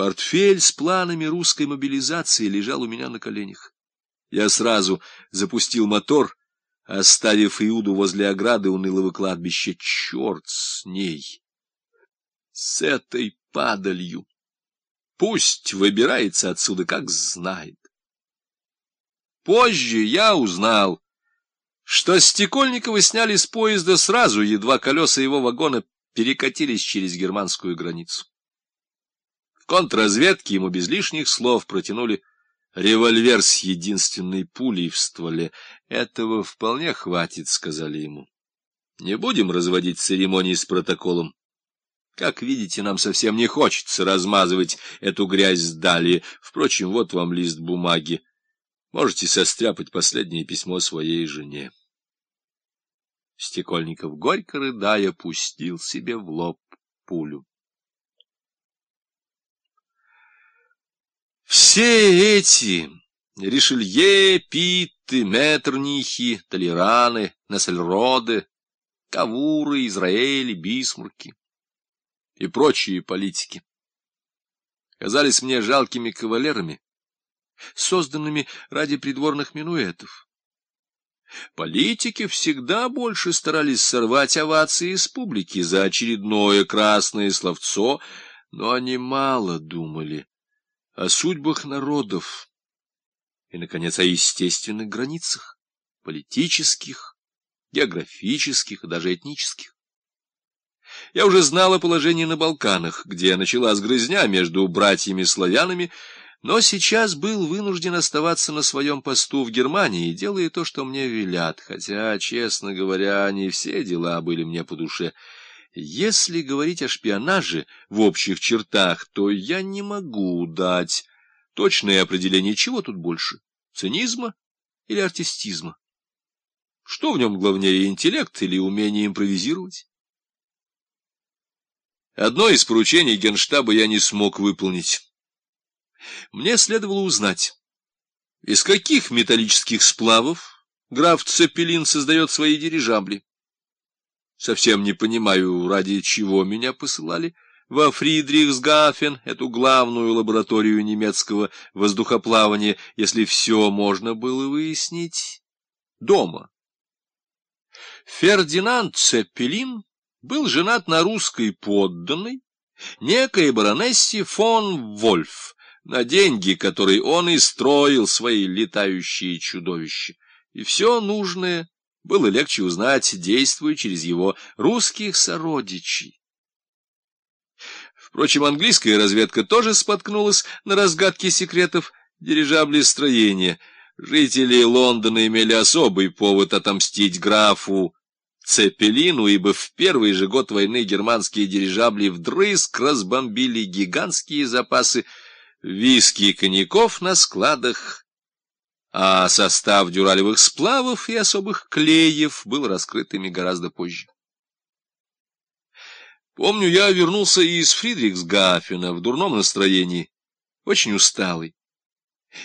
Портфель с планами русской мобилизации лежал у меня на коленях. Я сразу запустил мотор, оставив Иуду возле ограды унылого кладбища. Черт с ней! С этой падалью! Пусть выбирается отсюда, как знает. Позже я узнал, что Стекольникова сняли с поезда сразу, едва колеса его вагона перекатились через германскую границу. В контрразведке ему без лишних слов протянули револьвер с единственной пулей в стволе. Этого вполне хватит, сказали ему. Не будем разводить церемонии с протоколом. Как видите, нам совсем не хочется размазывать эту грязь далее. Впрочем, вот вам лист бумаги. Можете состряпать последнее письмо своей жене. Стекольников, горько рыдая, пустил себе в лоб пулю. Все эти Ришелье, Питты, Меттернихи, Толераны, Нессельроды, Кавуры, Израили, Бисмарки и прочие политики казались мне жалкими кавалерами, созданными ради придворных минуэтов. Политики всегда больше старались сорвать овации из публики за очередное красное словцо, но они мало думали о судьбах народов и, наконец, о естественных границах, политических, географических даже этнических. Я уже знал о положении на Балканах, где началась грызня между братьями-славянами, но сейчас был вынужден оставаться на своем посту в Германии, делая то, что мне велят, хотя, честно говоря, не все дела были мне по душе. Если говорить о шпионаже в общих чертах, то я не могу дать точное определение, чего тут больше — цинизма или артистизма. Что в нем главнее, интеллект или умение импровизировать? Одно из поручений генштаба я не смог выполнить. Мне следовало узнать, из каких металлических сплавов граф Цепелин создает свои дирижабли. Совсем не понимаю, ради чего меня посылали во Фридрихсгафен, эту главную лабораторию немецкого воздухоплавания, если все можно было выяснить дома. Фердинанд Цепелин был женат на русской подданной, некой баронессе фон Вольф, на деньги, которые он и строил свои летающие чудовища. И все нужное было легче узнать, действуя через его русских сородичей. Впрочем, английская разведка тоже споткнулась на разгадке секретов дирижаблестроения. Жители Лондона имели особый повод отомстить графу Цепелину, ибо в первый же год войны германские дирижабли вдрызг разбомбили гигантские запасы виски и коньяков на складах, а состав дюралевых сплавов и особых клеев был раскрыт ими гораздо позже. Помню, я вернулся из Фридрихсгафена в дурном настроении, очень усталый.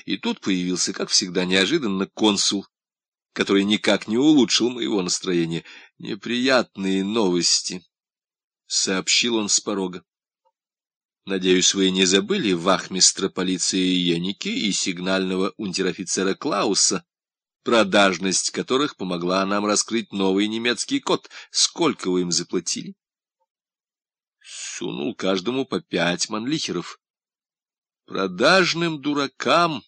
И тут появился, как всегда, неожиданно консул, который никак не улучшил моего настроения. Неприятные новости, — сообщил он с порога. Надеюсь, вы не забыли вахмистра полиции Яники и сигнального унтер-офицера Клауса, продажность которых помогла нам раскрыть новый немецкий код. Сколько вы им заплатили? Сунул каждому по пять манлихеров. Продажным дуракам